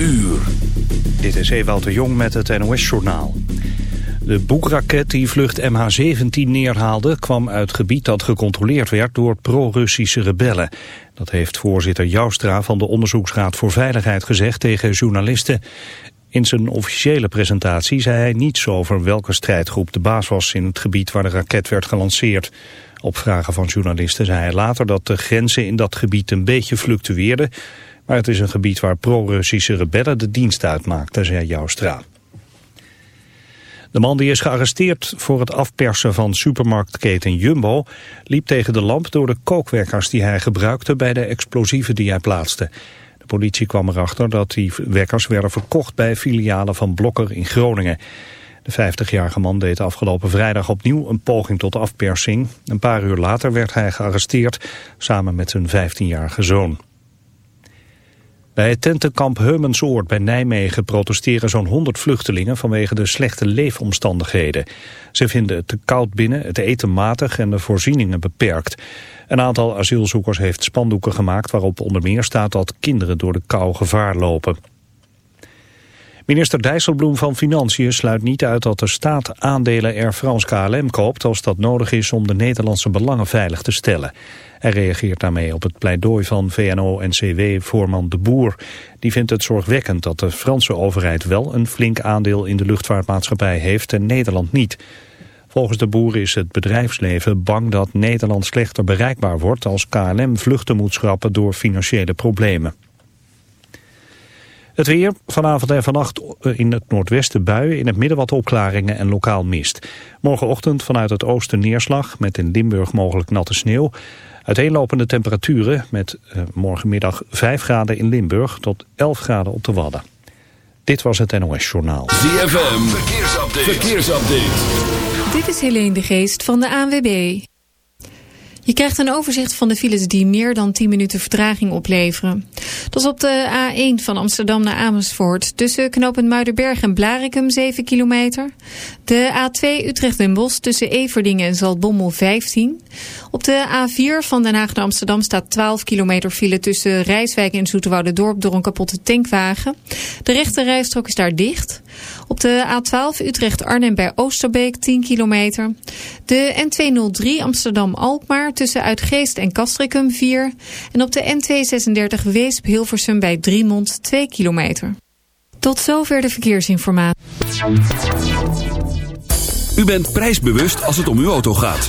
uur. Dit is Ewout de Jong met het NOS-journaal. De boekraket die vlucht MH17 neerhaalde... kwam uit gebied dat gecontroleerd werd door pro-Russische rebellen. Dat heeft voorzitter Joustra van de Onderzoeksraad voor Veiligheid gezegd tegen journalisten. In zijn officiële presentatie zei hij niets over welke strijdgroep de baas was... in het gebied waar de raket werd gelanceerd. Op vragen van journalisten zei hij later dat de grenzen in dat gebied een beetje fluctueerden... maar het is een gebied waar pro-Russische rebellen de dienst uitmaakten, zei Joustra. De man die is gearresteerd voor het afpersen van supermarktketen Jumbo... liep tegen de lamp door de kookwekkers die hij gebruikte bij de explosieven die hij plaatste. De politie kwam erachter dat die wekkers werden verkocht bij filialen van Blokker in Groningen. De 50-jarige man deed afgelopen vrijdag opnieuw een poging tot afpersing. Een paar uur later werd hij gearresteerd samen met zijn 15-jarige zoon. Bij het tentenkamp Heumensoord bij Nijmegen protesteren zo'n 100 vluchtelingen vanwege de slechte leefomstandigheden. Ze vinden het te koud binnen, het eten matig en de voorzieningen beperkt. Een aantal asielzoekers heeft spandoeken gemaakt waarop onder meer staat dat kinderen door de kou gevaar lopen. Minister Dijsselbloem van Financiën sluit niet uit dat de staat aandelen Air France KLM koopt als dat nodig is om de Nederlandse belangen veilig te stellen. Hij reageert daarmee op het pleidooi van VNO-NCW-voorman De Boer. Die vindt het zorgwekkend dat de Franse overheid wel een flink aandeel in de luchtvaartmaatschappij heeft en Nederland niet. Volgens De Boer is het bedrijfsleven bang dat Nederland slechter bereikbaar wordt als KLM vluchten moet schrappen door financiële problemen. Het weer, vanavond en vannacht in het noordwesten buien, in het midden wat opklaringen en lokaal mist. Morgenochtend vanuit het oosten neerslag, met in Limburg mogelijk natte sneeuw. Uiteenlopende temperaturen met uh, morgenmiddag 5 graden in Limburg tot 11 graden op de Wadden. Dit was het NOS Journaal. ZFM, verkeersupdate. verkeersupdate. Dit is Helene de Geest van de ANWB. Je krijgt een overzicht van de files die meer dan 10 minuten vertraging opleveren. Dat is op de A1 van Amsterdam naar Amersfoort. Tussen knooppunt Muidenberg en Blarikum 7 kilometer. De A2 Utrecht en Bos tussen Everdingen en Zaltbommel 15. Op de A4 van Den Haag naar Amsterdam staat 12 kilometer file tussen Rijswijk en Dorp door een kapotte tankwagen. De rechte rijstrook is daar dicht. Op de A12 Utrecht-Arnhem bij Oosterbeek 10 kilometer. De N203 Amsterdam-Alkmaar tussen Uitgeest en Castricum 4. En op de N236 Weesp-Hilversum bij Driemond 2 kilometer. Tot zover de verkeersinformatie. U bent prijsbewust als het om uw auto gaat.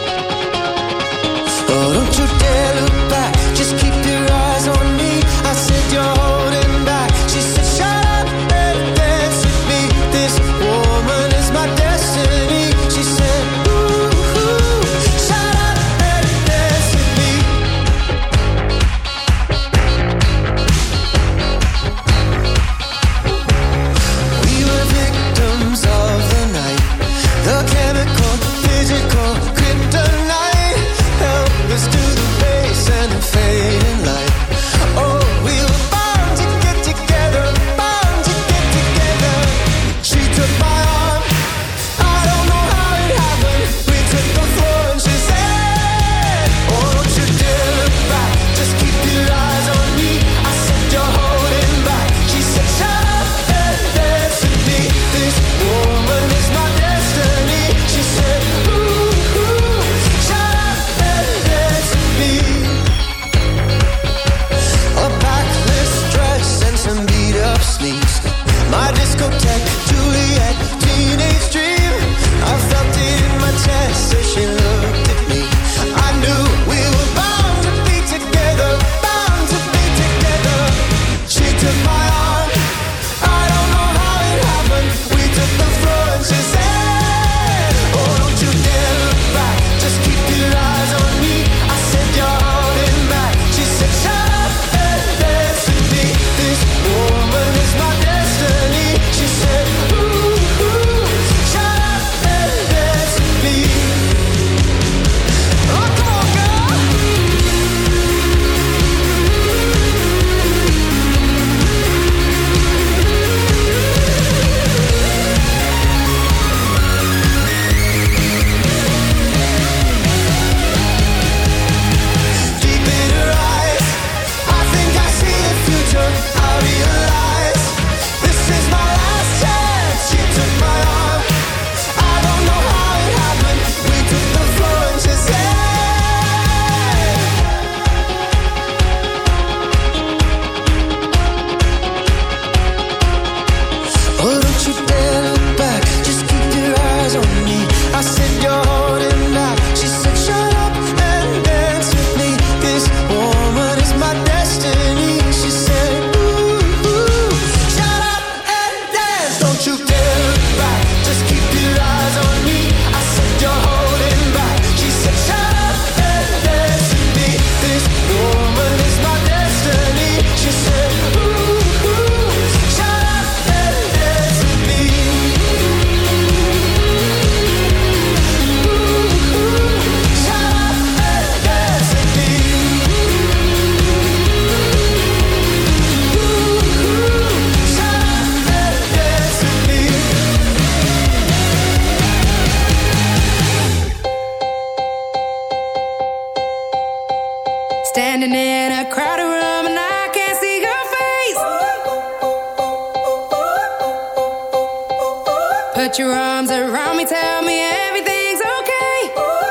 around me tell me everything's okay. Ooh.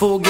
Forget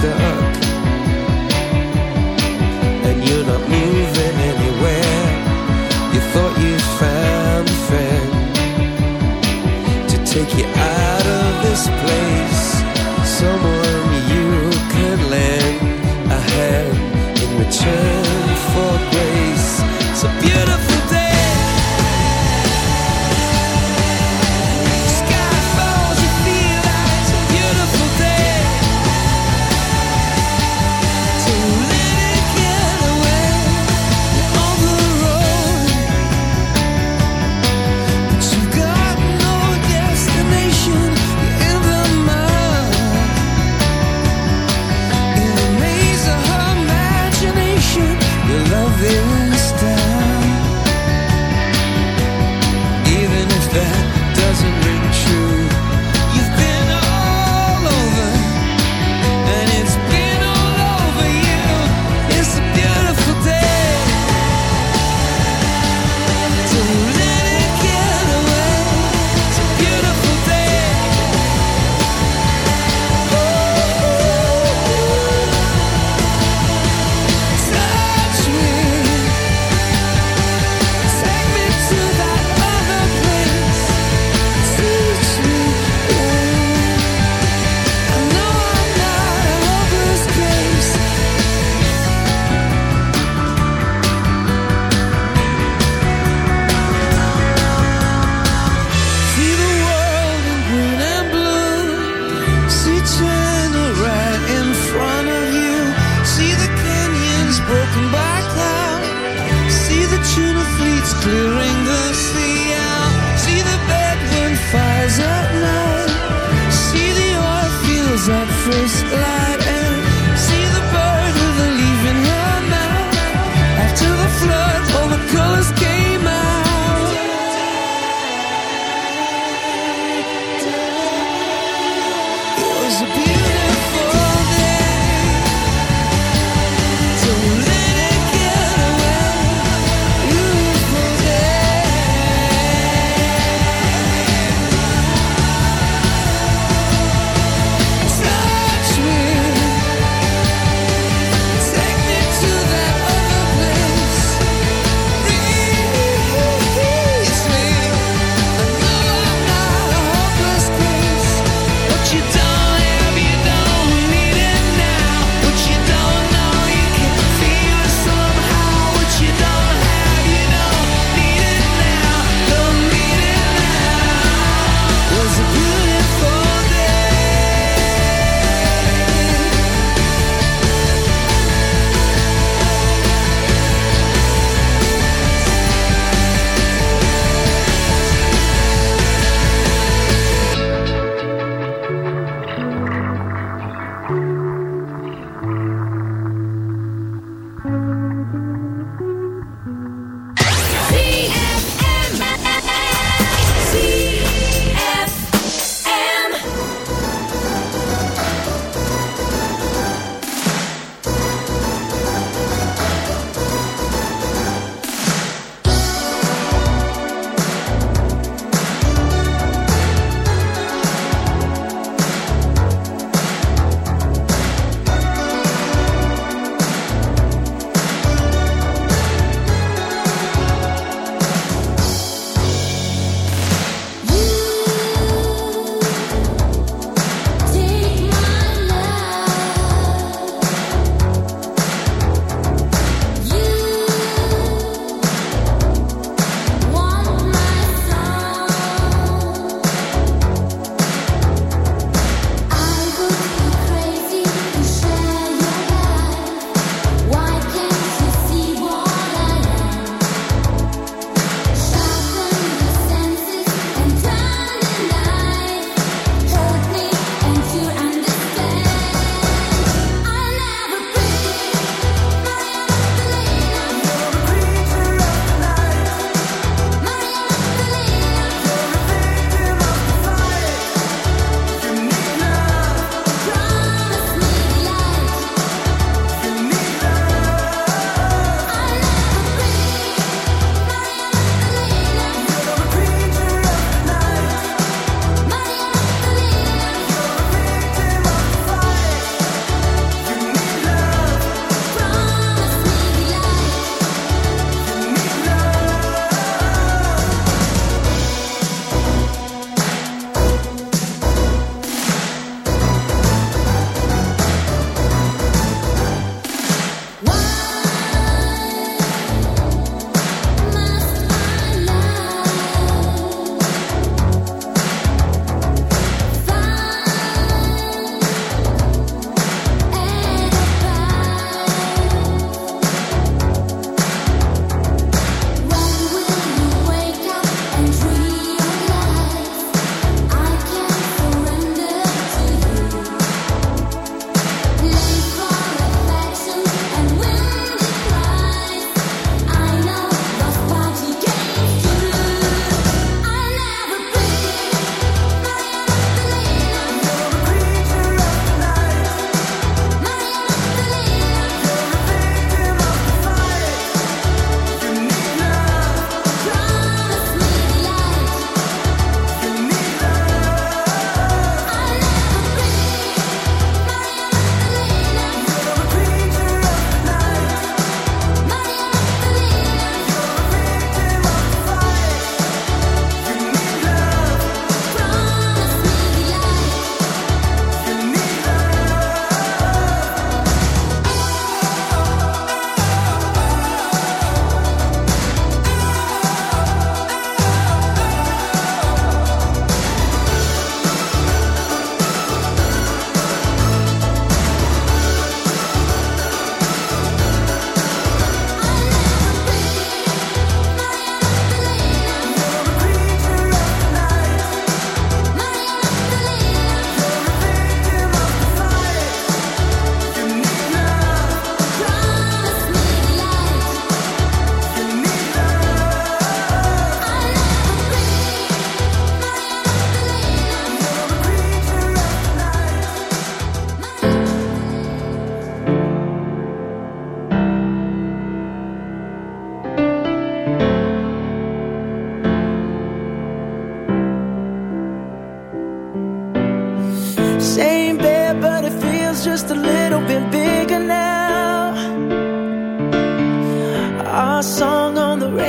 Stuck, still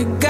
to got.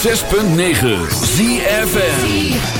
106.9 ZFN